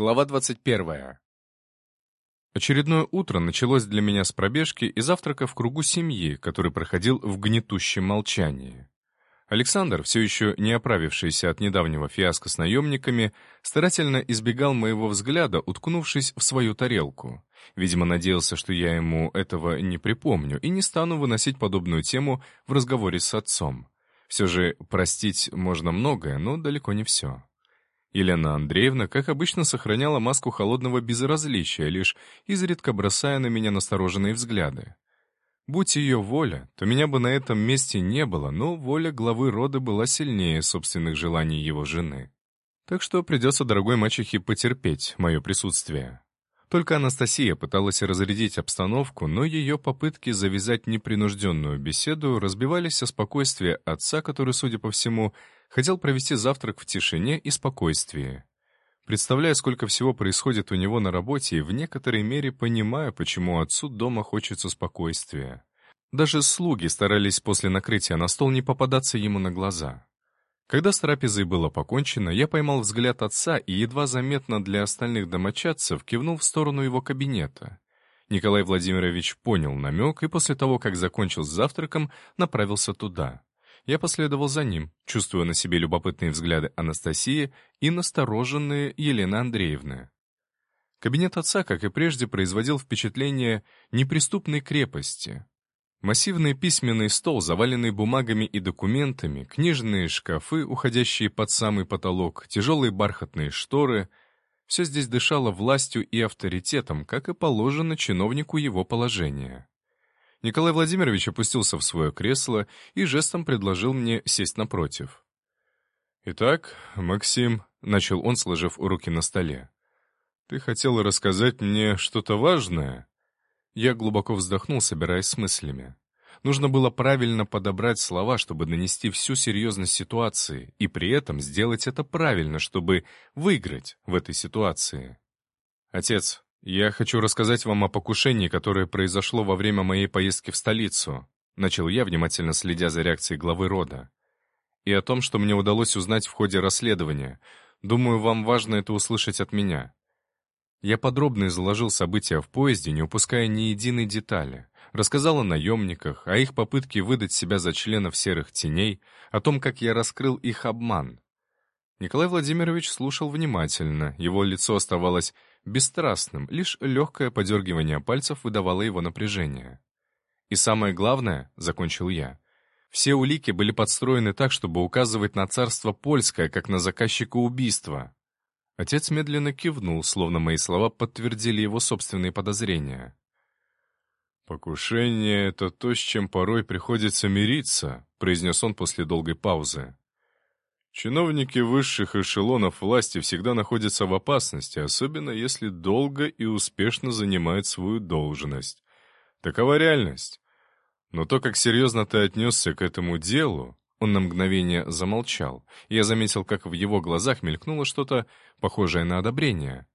Глава 21. Очередное утро началось для меня с пробежки и завтрака в кругу семьи, который проходил в гнетущем молчании. Александр, все еще не оправившийся от недавнего фиаско с наемниками, старательно избегал моего взгляда, уткнувшись в свою тарелку. Видимо, надеялся, что я ему этого не припомню и не стану выносить подобную тему в разговоре с отцом. Все же простить можно многое, но далеко не все. Елена Андреевна, как обычно, сохраняла маску холодного безразличия, лишь изредка бросая на меня настороженные взгляды. Будь ее воля, то меня бы на этом месте не было, но воля главы рода была сильнее собственных желаний его жены. Так что придется дорогой мачехе потерпеть мое присутствие. Только Анастасия пыталась разрядить обстановку, но ее попытки завязать непринужденную беседу разбивались о спокойствие отца, который, судя по всему, хотел провести завтрак в тишине и спокойствии. Представляя, сколько всего происходит у него на работе, и в некоторой мере понимаю, почему отцу дома хочется спокойствия. Даже слуги старались после накрытия на стол не попадаться ему на глаза. Когда с трапезой было покончено, я поймал взгляд отца и едва заметно для остальных домочадцев кивнул в сторону его кабинета. Николай Владимирович понял намек и после того, как закончил с завтраком, направился туда. Я последовал за ним, чувствуя на себе любопытные взгляды Анастасии и настороженные Елены Андреевны. Кабинет отца, как и прежде, производил впечатление неприступной крепости. Массивный письменный стол, заваленный бумагами и документами, книжные шкафы, уходящие под самый потолок, тяжелые бархатные шторы — все здесь дышало властью и авторитетом, как и положено чиновнику его положения. Николай Владимирович опустился в свое кресло и жестом предложил мне сесть напротив. «Итак, Максим», — начал он, сложив руки на столе, — «ты хотел рассказать мне что-то важное?» Я глубоко вздохнул, собираясь с мыслями. Нужно было правильно подобрать слова, чтобы нанести всю серьезность ситуации, и при этом сделать это правильно, чтобы выиграть в этой ситуации. «Отец, я хочу рассказать вам о покушении, которое произошло во время моей поездки в столицу», начал я, внимательно следя за реакцией главы рода. «И о том, что мне удалось узнать в ходе расследования. Думаю, вам важно это услышать от меня. Я подробно изложил события в поезде, не упуская ни единой детали. Рассказал о наемниках, о их попытке выдать себя за членов серых теней, о том, как я раскрыл их обман. Николай Владимирович слушал внимательно, его лицо оставалось бесстрастным, лишь легкое подергивание пальцев выдавало его напряжение. «И самое главное», — закончил я, — «все улики были подстроены так, чтобы указывать на царство польское, как на заказчика убийства. Отец медленно кивнул, словно мои слова подтвердили его собственные подозрения. «Покушение — это то, с чем порой приходится мириться», — произнес он после долгой паузы. «Чиновники высших эшелонов власти всегда находятся в опасности, особенно если долго и успешно занимают свою должность. Такова реальность. Но то, как серьезно ты отнесся к этому делу, он на мгновение замолчал. Я заметил, как в его глазах мелькнуло что-то похожее на одобрение.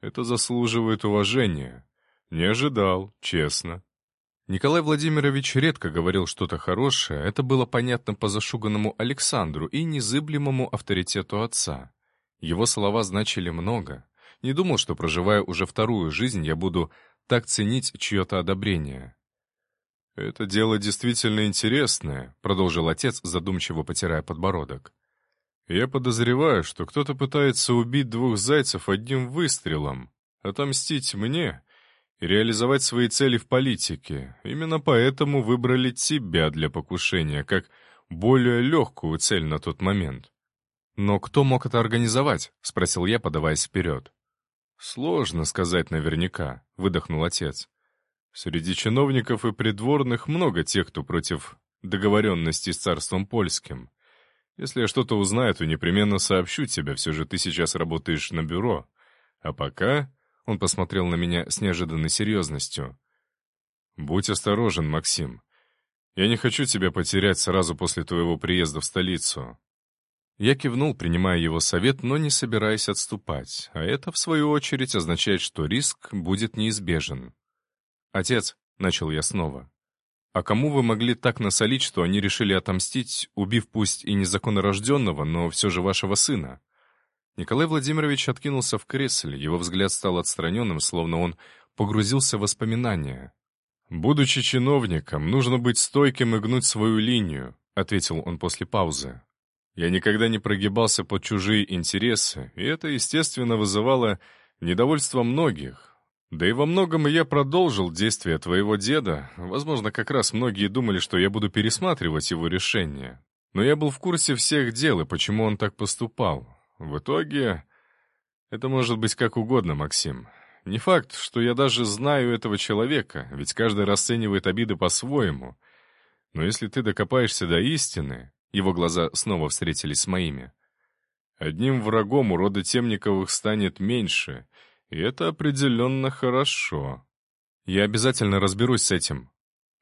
«Это заслуживает уважения. Не ожидал, честно». Николай Владимирович редко говорил что-то хорошее, это было понятно по зашуганному Александру и незыблемому авторитету отца. Его слова значили много. Не думал, что, проживая уже вторую жизнь, я буду так ценить чье-то одобрение. «Это дело действительно интересное», — продолжил отец, задумчиво потирая подбородок. «Я подозреваю, что кто-то пытается убить двух зайцев одним выстрелом, отомстить мне реализовать свои цели в политике. Именно поэтому выбрали тебя для покушения, как более легкую цель на тот момент». «Но кто мог это организовать?» — спросил я, подаваясь вперед. «Сложно сказать наверняка», — выдохнул отец. Среди чиновников и придворных много тех, кто против договоренности с царством польским. Если я что-то узнаю, то непременно сообщу тебе, все же ты сейчас работаешь на бюро. А пока...» — он посмотрел на меня с неожиданной серьезностью. «Будь осторожен, Максим. Я не хочу тебя потерять сразу после твоего приезда в столицу». Я кивнул, принимая его совет, но не собираясь отступать, а это, в свою очередь, означает, что риск будет неизбежен. «Отец», — начал я снова, — «а кому вы могли так насолить, что они решили отомстить, убив пусть и незаконнорожденного, но все же вашего сына?» Николай Владимирович откинулся в кресле, его взгляд стал отстраненным, словно он погрузился в воспоминания. «Будучи чиновником, нужно быть стойким и гнуть свою линию», — ответил он после паузы. «Я никогда не прогибался под чужие интересы, и это, естественно, вызывало недовольство многих. Да и во многом я продолжил действия твоего деда. Возможно, как раз многие думали, что я буду пересматривать его решение. Но я был в курсе всех дел и почему он так поступал. В итоге... Это может быть как угодно, Максим. Не факт, что я даже знаю этого человека, ведь каждый расценивает обиды по-своему. Но если ты докопаешься до истины, его глаза снова встретились с моими, одним врагом у рода Темниковых станет меньше, и это определенно хорошо. Я обязательно разберусь с этим.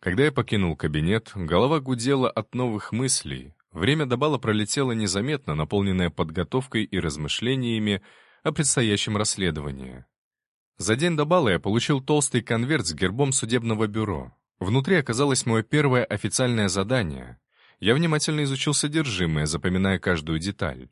Когда я покинул кабинет, голова гудела от новых мыслей, Время до бала пролетело незаметно, наполненное подготовкой и размышлениями о предстоящем расследовании. За день до бала я получил толстый конверт с гербом судебного бюро. Внутри оказалось мое первое официальное задание. Я внимательно изучил содержимое, запоминая каждую деталь.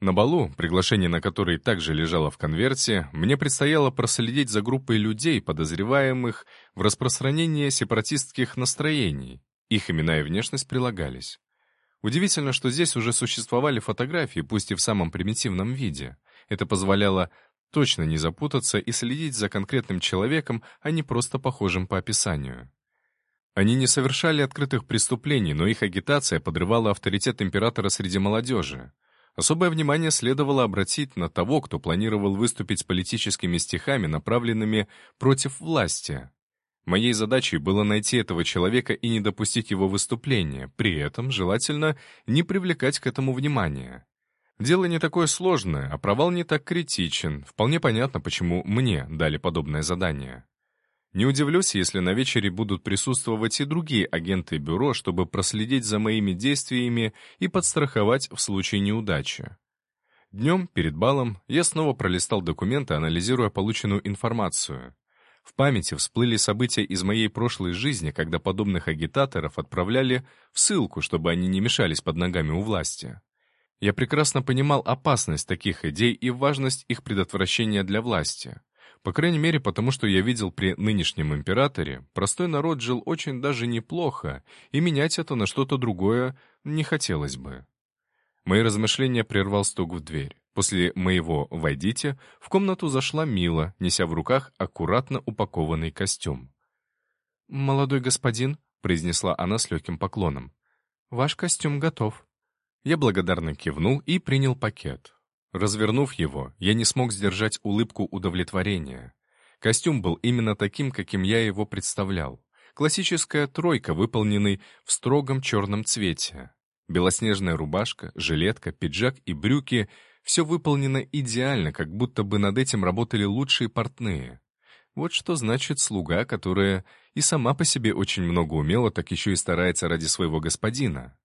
На балу, приглашение на который также лежало в конверте, мне предстояло проследить за группой людей, подозреваемых в распространении сепаратистских настроений. Их имена и внешность прилагались. Удивительно, что здесь уже существовали фотографии, пусть и в самом примитивном виде. Это позволяло точно не запутаться и следить за конкретным человеком, а не просто похожим по описанию. Они не совершали открытых преступлений, но их агитация подрывала авторитет императора среди молодежи. Особое внимание следовало обратить на того, кто планировал выступить с политическими стихами, направленными против власти. Моей задачей было найти этого человека и не допустить его выступления, при этом желательно не привлекать к этому внимания. Дело не такое сложное, а провал не так критичен. Вполне понятно, почему мне дали подобное задание. Не удивлюсь, если на вечере будут присутствовать и другие агенты бюро, чтобы проследить за моими действиями и подстраховать в случае неудачи. Днем, перед балом, я снова пролистал документы, анализируя полученную информацию. В памяти всплыли события из моей прошлой жизни, когда подобных агитаторов отправляли в ссылку, чтобы они не мешались под ногами у власти. Я прекрасно понимал опасность таких идей и важность их предотвращения для власти. По крайней мере, потому что я видел при нынешнем императоре, простой народ жил очень даже неплохо, и менять это на что-то другое не хотелось бы. Мои размышления прервал стук в дверь. После моего «войдите» в комнату зашла Мила, неся в руках аккуратно упакованный костюм. «Молодой господин», — произнесла она с легким поклоном, — «ваш костюм готов». Я благодарно кивнул и принял пакет. Развернув его, я не смог сдержать улыбку удовлетворения. Костюм был именно таким, каким я его представлял. Классическая тройка, выполненный в строгом черном цвете. Белоснежная рубашка, жилетка, пиджак и брюки — все выполнено идеально, как будто бы над этим работали лучшие портные. Вот что значит слуга, которая и сама по себе очень много умела, так еще и старается ради своего господина.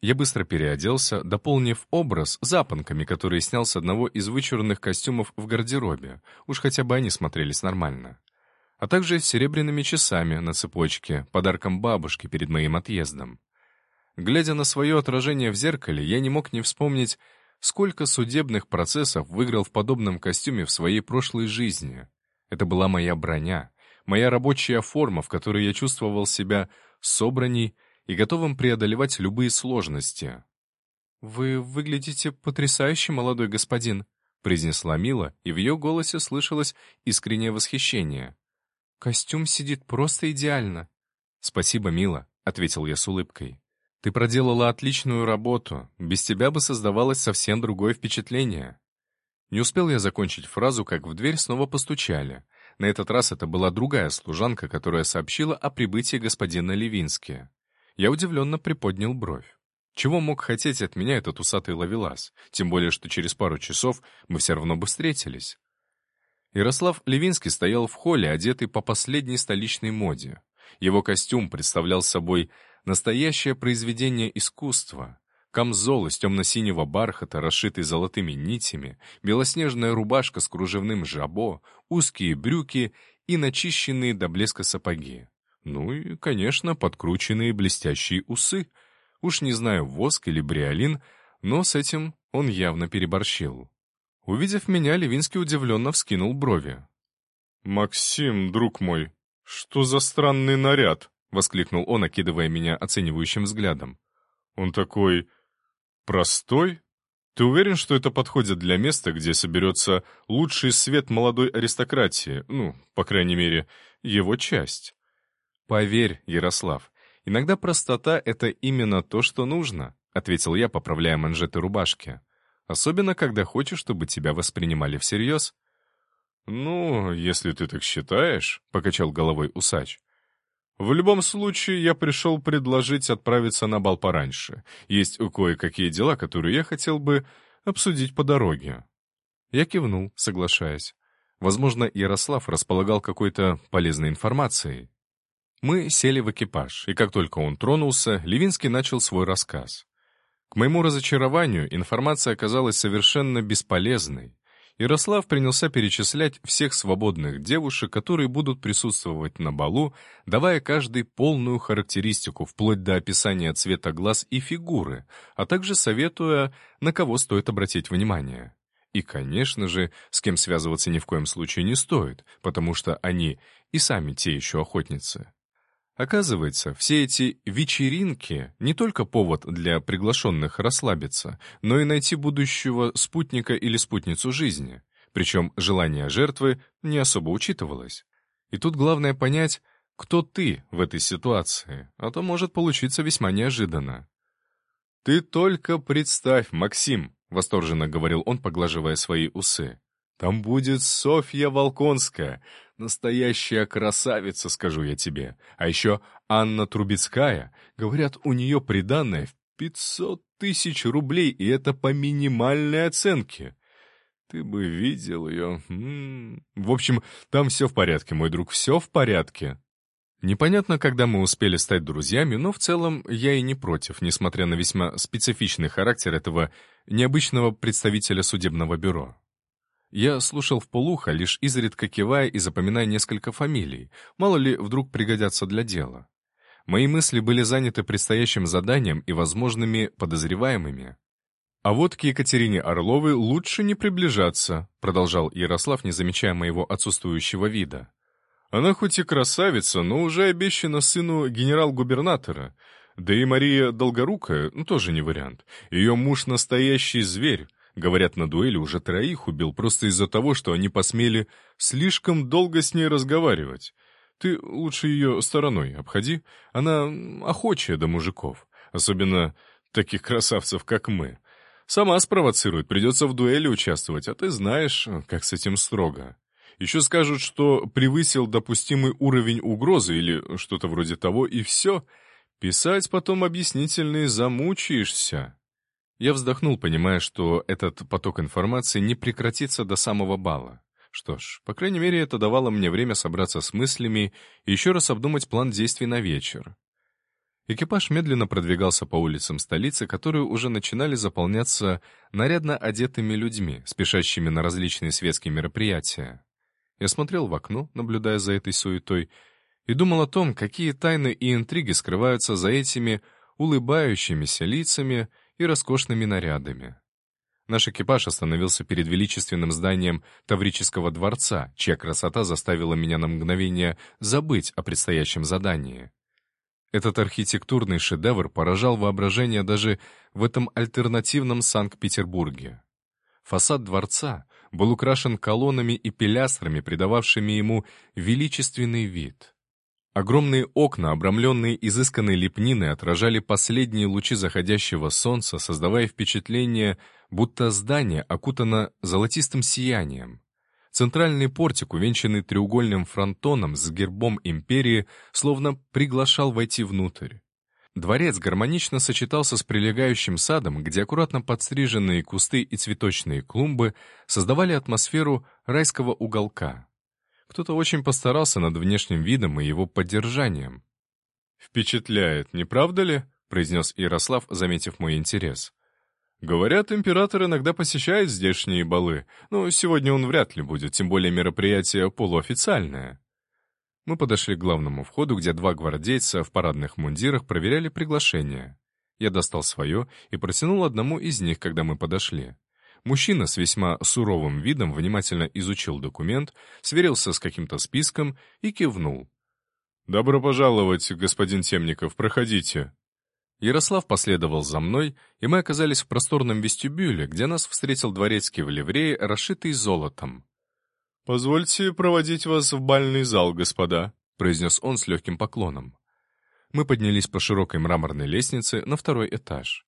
Я быстро переоделся, дополнив образ запонками, которые снял с одного из вычурных костюмов в гардеробе, уж хотя бы они смотрелись нормально. А также серебряными часами на цепочке, подарком бабушки перед моим отъездом. Глядя на свое отражение в зеркале, я не мог не вспомнить, Сколько судебных процессов выиграл в подобном костюме в своей прошлой жизни. Это была моя броня, моя рабочая форма, в которой я чувствовал себя собранней и готовым преодолевать любые сложности. «Вы выглядите потрясающе, молодой господин», — произнесла Мила, и в ее голосе слышалось искреннее восхищение. «Костюм сидит просто идеально». «Спасибо, Мила», — ответил я с улыбкой. Ты проделала отличную работу. Без тебя бы создавалось совсем другое впечатление. Не успел я закончить фразу, как в дверь снова постучали. На этот раз это была другая служанка, которая сообщила о прибытии господина Левински. Я удивленно приподнял бровь. Чего мог хотеть от меня этот усатый ловелас? Тем более, что через пару часов мы все равно бы встретились. Ярослав Левинский стоял в холле, одетый по последней столичной моде. Его костюм представлял собой Настоящее произведение искусства. Камзол из темно-синего бархата, расшитый золотыми нитями, белоснежная рубашка с кружевным жабо, узкие брюки и начищенные до блеска сапоги. Ну и, конечно, подкрученные блестящие усы. Уж не знаю, воск или бриолин, но с этим он явно переборщил. Увидев меня, Левинский удивленно вскинул брови. «Максим, друг мой, что за странный наряд?» — воскликнул он, окидывая меня оценивающим взглядом. «Он такой... простой? Ты уверен, что это подходит для места, где соберется лучший свет молодой аристократии? Ну, по крайней мере, его часть?» «Поверь, Ярослав, иногда простота — это именно то, что нужно», — ответил я, поправляя манжеты рубашки. «Особенно, когда хочешь, чтобы тебя воспринимали всерьез». «Ну, если ты так считаешь», — покачал головой усач. «В любом случае, я пришел предложить отправиться на бал пораньше. Есть кое-какие дела, которые я хотел бы обсудить по дороге». Я кивнул, соглашаясь. Возможно, Ярослав располагал какой-то полезной информацией. Мы сели в экипаж, и как только он тронулся, Левинский начал свой рассказ. К моему разочарованию информация оказалась совершенно бесполезной. Ярослав принялся перечислять всех свободных девушек, которые будут присутствовать на балу, давая каждой полную характеристику, вплоть до описания цвета глаз и фигуры, а также советуя, на кого стоит обратить внимание. И, конечно же, с кем связываться ни в коем случае не стоит, потому что они и сами те еще охотницы. Оказывается, все эти вечеринки — не только повод для приглашенных расслабиться, но и найти будущего спутника или спутницу жизни. Причем желание жертвы не особо учитывалось. И тут главное понять, кто ты в этой ситуации, а то может получиться весьма неожиданно. «Ты только представь, Максим!» — восторженно говорил он, поглаживая свои усы. Там будет Софья Волконская, настоящая красавица, скажу я тебе. А еще Анна Трубецкая. Говорят, у нее приданное в 500 тысяч рублей, и это по минимальной оценке. Ты бы видел ее. М -м -м. В общем, там все в порядке, мой друг, все в порядке. Непонятно, когда мы успели стать друзьями, но в целом я и не против, несмотря на весьма специфичный характер этого необычного представителя судебного бюро. Я слушал в полухо, лишь изредка кивая и запоминая несколько фамилий, мало ли вдруг пригодятся для дела. Мои мысли были заняты предстоящим заданием и возможными подозреваемыми. «А вот к Екатерине Орловой лучше не приближаться», продолжал Ярослав, не замечая моего отсутствующего вида. «Она хоть и красавица, но уже обещана сыну генерал-губернатора. Да и Мария Долгорукая ну, тоже не вариант. Ее муж настоящий зверь, Говорят, на дуэли уже троих убил просто из-за того, что они посмели слишком долго с ней разговаривать. Ты лучше ее стороной обходи. Она охочая до мужиков. Особенно таких красавцев, как мы. Сама спровоцирует, придется в дуэли участвовать, а ты знаешь, как с этим строго. Еще скажут, что превысил допустимый уровень угрозы или что-то вроде того, и все. Писать потом объяснительные замучаешься. Я вздохнул, понимая, что этот поток информации не прекратится до самого бала. Что ж, по крайней мере, это давало мне время собраться с мыслями и еще раз обдумать план действий на вечер. Экипаж медленно продвигался по улицам столицы, которые уже начинали заполняться нарядно одетыми людьми, спешащими на различные светские мероприятия. Я смотрел в окно, наблюдая за этой суетой, и думал о том, какие тайны и интриги скрываются за этими улыбающимися лицами и роскошными нарядами. Наш экипаж остановился перед величественным зданием Таврического дворца, чья красота заставила меня на мгновение забыть о предстоящем задании. Этот архитектурный шедевр поражал воображение даже в этом альтернативном Санкт-Петербурге. Фасад дворца был украшен колоннами и пилястрами, придававшими ему величественный вид. Огромные окна, обрамленные изысканной лепниной, отражали последние лучи заходящего солнца, создавая впечатление, будто здание окутано золотистым сиянием. Центральный портик, увенчанный треугольным фронтоном с гербом империи, словно приглашал войти внутрь. Дворец гармонично сочетался с прилегающим садом, где аккуратно подстриженные кусты и цветочные клумбы создавали атмосферу райского уголка. Кто-то очень постарался над внешним видом и его поддержанием. «Впечатляет, не правда ли?» — произнес Ярослав, заметив мой интерес. «Говорят, император иногда посещает здешние балы, но сегодня он вряд ли будет, тем более мероприятие полуофициальное». Мы подошли к главному входу, где два гвардейца в парадных мундирах проверяли приглашение. Я достал свое и протянул одному из них, когда мы подошли. Мужчина с весьма суровым видом внимательно изучил документ, сверился с каким-то списком и кивнул. «Добро пожаловать, господин Темников, проходите». Ярослав последовал за мной, и мы оказались в просторном вестибюле, где нас встретил дворецкий в ливрее, расшитый золотом. «Позвольте проводить вас в бальный зал, господа», — произнес он с легким поклоном. Мы поднялись по широкой мраморной лестнице на второй этаж.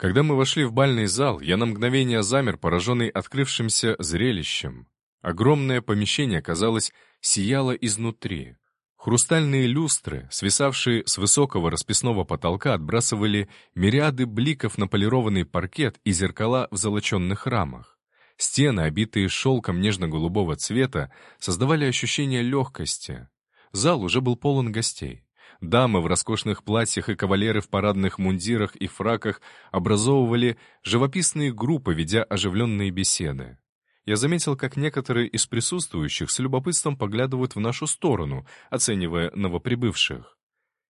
Когда мы вошли в бальный зал, я на мгновение замер, пораженный открывшимся зрелищем. Огромное помещение, казалось, сияло изнутри. Хрустальные люстры, свисавшие с высокого расписного потолка, отбрасывали мириады бликов на полированный паркет и зеркала в золоченных рамах. Стены, обитые шелком нежно-голубого цвета, создавали ощущение легкости. Зал уже был полон гостей. Дамы в роскошных платьях и кавалеры в парадных мундирах и фраках образовывали живописные группы, ведя оживленные беседы. Я заметил, как некоторые из присутствующих с любопытством поглядывают в нашу сторону, оценивая новоприбывших.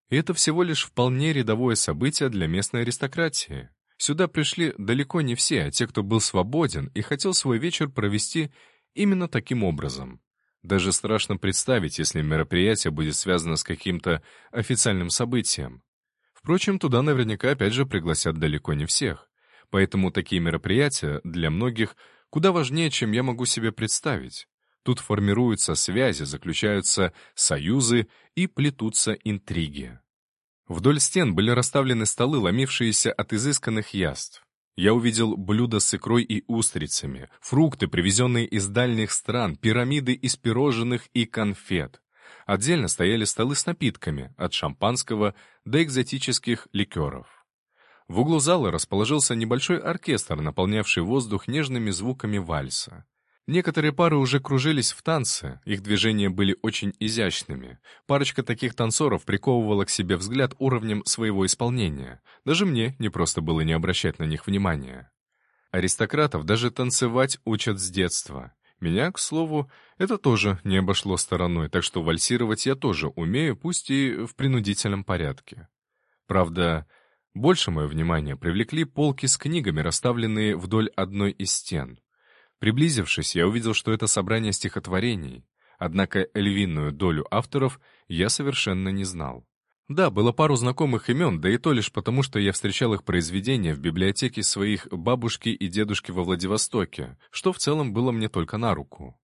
И это всего лишь вполне рядовое событие для местной аристократии. Сюда пришли далеко не все, а те, кто был свободен и хотел свой вечер провести именно таким образом. Даже страшно представить, если мероприятие будет связано с каким-то официальным событием. Впрочем, туда наверняка опять же пригласят далеко не всех. Поэтому такие мероприятия для многих куда важнее, чем я могу себе представить. Тут формируются связи, заключаются союзы и плетутся интриги. Вдоль стен были расставлены столы, ломившиеся от изысканных яств. Я увидел блюда с икрой и устрицами, фрукты, привезенные из дальних стран, пирамиды из пирожных и конфет. Отдельно стояли столы с напитками, от шампанского до экзотических ликеров. В углу зала расположился небольшой оркестр, наполнявший воздух нежными звуками вальса. Некоторые пары уже кружились в танце, их движения были очень изящными. Парочка таких танцоров приковывала к себе взгляд уровнем своего исполнения. Даже мне не просто было не обращать на них внимания. Аристократов даже танцевать учат с детства. Меня, к слову, это тоже не обошло стороной, так что вальсировать я тоже умею, пусть и в принудительном порядке. Правда, больше мое внимание привлекли полки с книгами, расставленные вдоль одной из стен. Приблизившись, я увидел, что это собрание стихотворений, однако львиную долю авторов я совершенно не знал. Да, было пару знакомых имен, да и то лишь потому, что я встречал их произведения в библиотеке своих бабушки и дедушки во Владивостоке, что в целом было мне только на руку.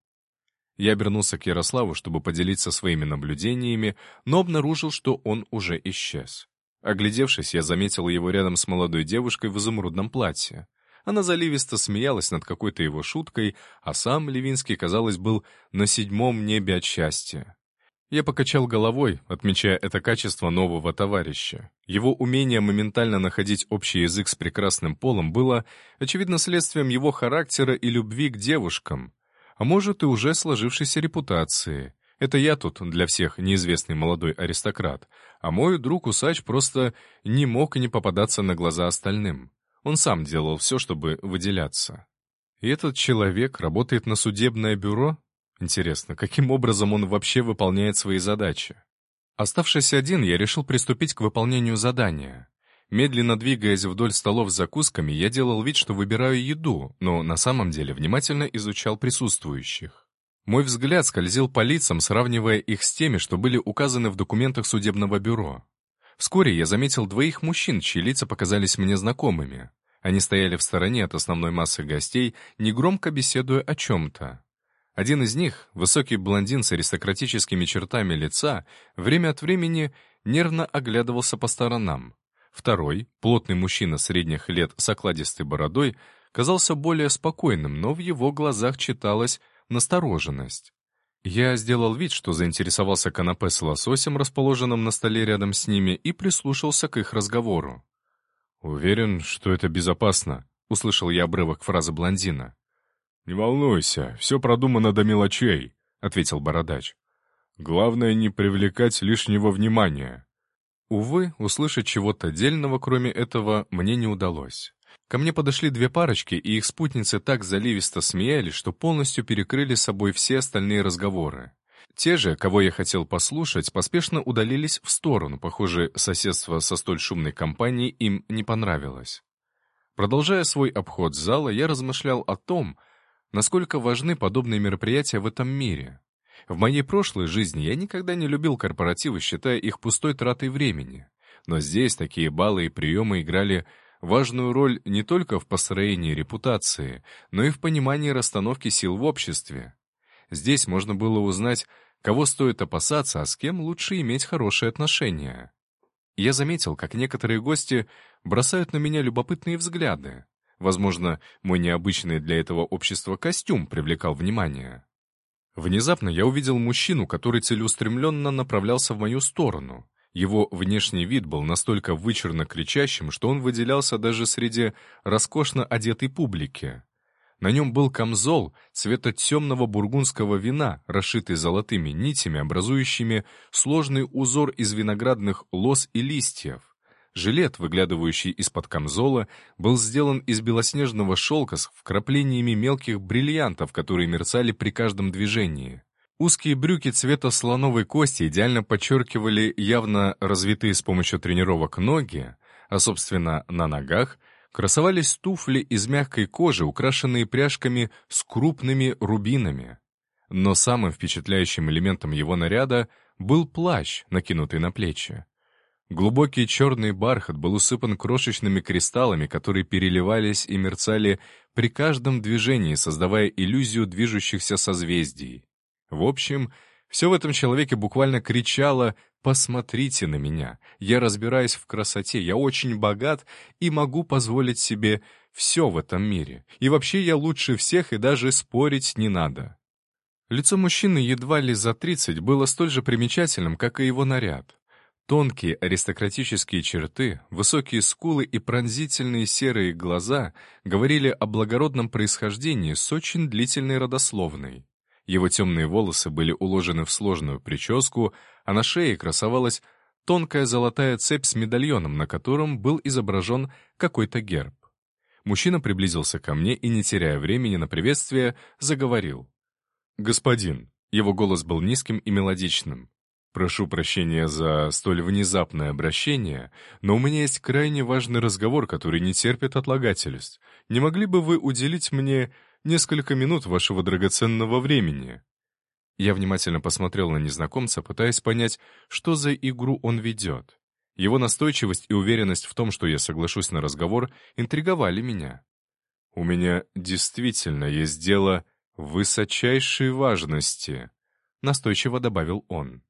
Я обернулся к Ярославу, чтобы поделиться своими наблюдениями, но обнаружил, что он уже исчез. Оглядевшись, я заметил его рядом с молодой девушкой в изумрудном платье. Она заливисто смеялась над какой-то его шуткой, а сам Левинский, казалось, был на седьмом небе от счастья. Я покачал головой, отмечая это качество нового товарища. Его умение моментально находить общий язык с прекрасным полом было, очевидно, следствием его характера и любви к девушкам, а может и уже сложившейся репутации. Это я тут для всех неизвестный молодой аристократ, а мой друг-усач просто не мог не попадаться на глаза остальным. Он сам делал все, чтобы выделяться. И этот человек работает на судебное бюро? Интересно, каким образом он вообще выполняет свои задачи? Оставшись один, я решил приступить к выполнению задания. Медленно двигаясь вдоль столов с закусками, я делал вид, что выбираю еду, но на самом деле внимательно изучал присутствующих. Мой взгляд скользил по лицам, сравнивая их с теми, что были указаны в документах судебного бюро. Вскоре я заметил двоих мужчин, чьи лица показались мне знакомыми. Они стояли в стороне от основной массы гостей, негромко беседуя о чем-то. Один из них, высокий блондин с аристократическими чертами лица, время от времени нервно оглядывался по сторонам. Второй, плотный мужчина средних лет с окладистой бородой, казался более спокойным, но в его глазах читалась настороженность. Я сделал вид, что заинтересовался канапе с лососем, расположенным на столе рядом с ними, и прислушался к их разговору. «Уверен, что это безопасно», — услышал я обрывок фразы блондина. «Не волнуйся, все продумано до мелочей», — ответил бородач. «Главное не привлекать лишнего внимания». Увы, услышать чего-то дельного, кроме этого, мне не удалось. Ко мне подошли две парочки, и их спутницы так заливисто смеялись, что полностью перекрыли собой все остальные разговоры. Те же, кого я хотел послушать, поспешно удалились в сторону, похоже, соседство со столь шумной компанией им не понравилось. Продолжая свой обход зала, я размышлял о том, насколько важны подобные мероприятия в этом мире. В моей прошлой жизни я никогда не любил корпоративы, считая их пустой тратой времени. Но здесь такие баллы и приемы играли важную роль не только в построении репутации, но и в понимании расстановки сил в обществе. Здесь можно было узнать, кого стоит опасаться, а с кем лучше иметь хорошие отношения. Я заметил, как некоторые гости бросают на меня любопытные взгляды. Возможно, мой необычный для этого общества костюм привлекал внимание. Внезапно я увидел мужчину, который целеустремленно направлялся в мою сторону. Его внешний вид был настолько вычурно кричащим, что он выделялся даже среди роскошно одетой публики. На нем был камзол цвета темного бургундского вина, расшитый золотыми нитями, образующими сложный узор из виноградных лоз и листьев. Жилет, выглядывающий из-под камзола, был сделан из белоснежного шелка с вкраплениями мелких бриллиантов, которые мерцали при каждом движении. Узкие брюки цвета слоновой кости идеально подчеркивали явно развитые с помощью тренировок ноги, а, собственно, на ногах красовались туфли из мягкой кожи, украшенные пряжками с крупными рубинами. Но самым впечатляющим элементом его наряда был плащ, накинутый на плечи. Глубокий черный бархат был усыпан крошечными кристаллами, которые переливались и мерцали при каждом движении, создавая иллюзию движущихся созвездий. В общем, все в этом человеке буквально кричало «Посмотрите на меня! Я разбираюсь в красоте, я очень богат и могу позволить себе все в этом мире. И вообще я лучше всех, и даже спорить не надо». Лицо мужчины едва ли за 30 было столь же примечательным, как и его наряд. Тонкие аристократические черты, высокие скулы и пронзительные серые глаза говорили о благородном происхождении с очень длительной родословной. Его темные волосы были уложены в сложную прическу, а на шее красовалась тонкая золотая цепь с медальоном, на котором был изображен какой-то герб. Мужчина приблизился ко мне и, не теряя времени на приветствие, заговорил. «Господин», его голос был низким и мелодичным, «прошу прощения за столь внезапное обращение, но у меня есть крайне важный разговор, который не терпит отлагательств. Не могли бы вы уделить мне несколько минут вашего драгоценного времени». Я внимательно посмотрел на незнакомца, пытаясь понять, что за игру он ведет. Его настойчивость и уверенность в том, что я соглашусь на разговор, интриговали меня. «У меня действительно есть дело высочайшей важности», — настойчиво добавил он.